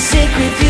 sick with you.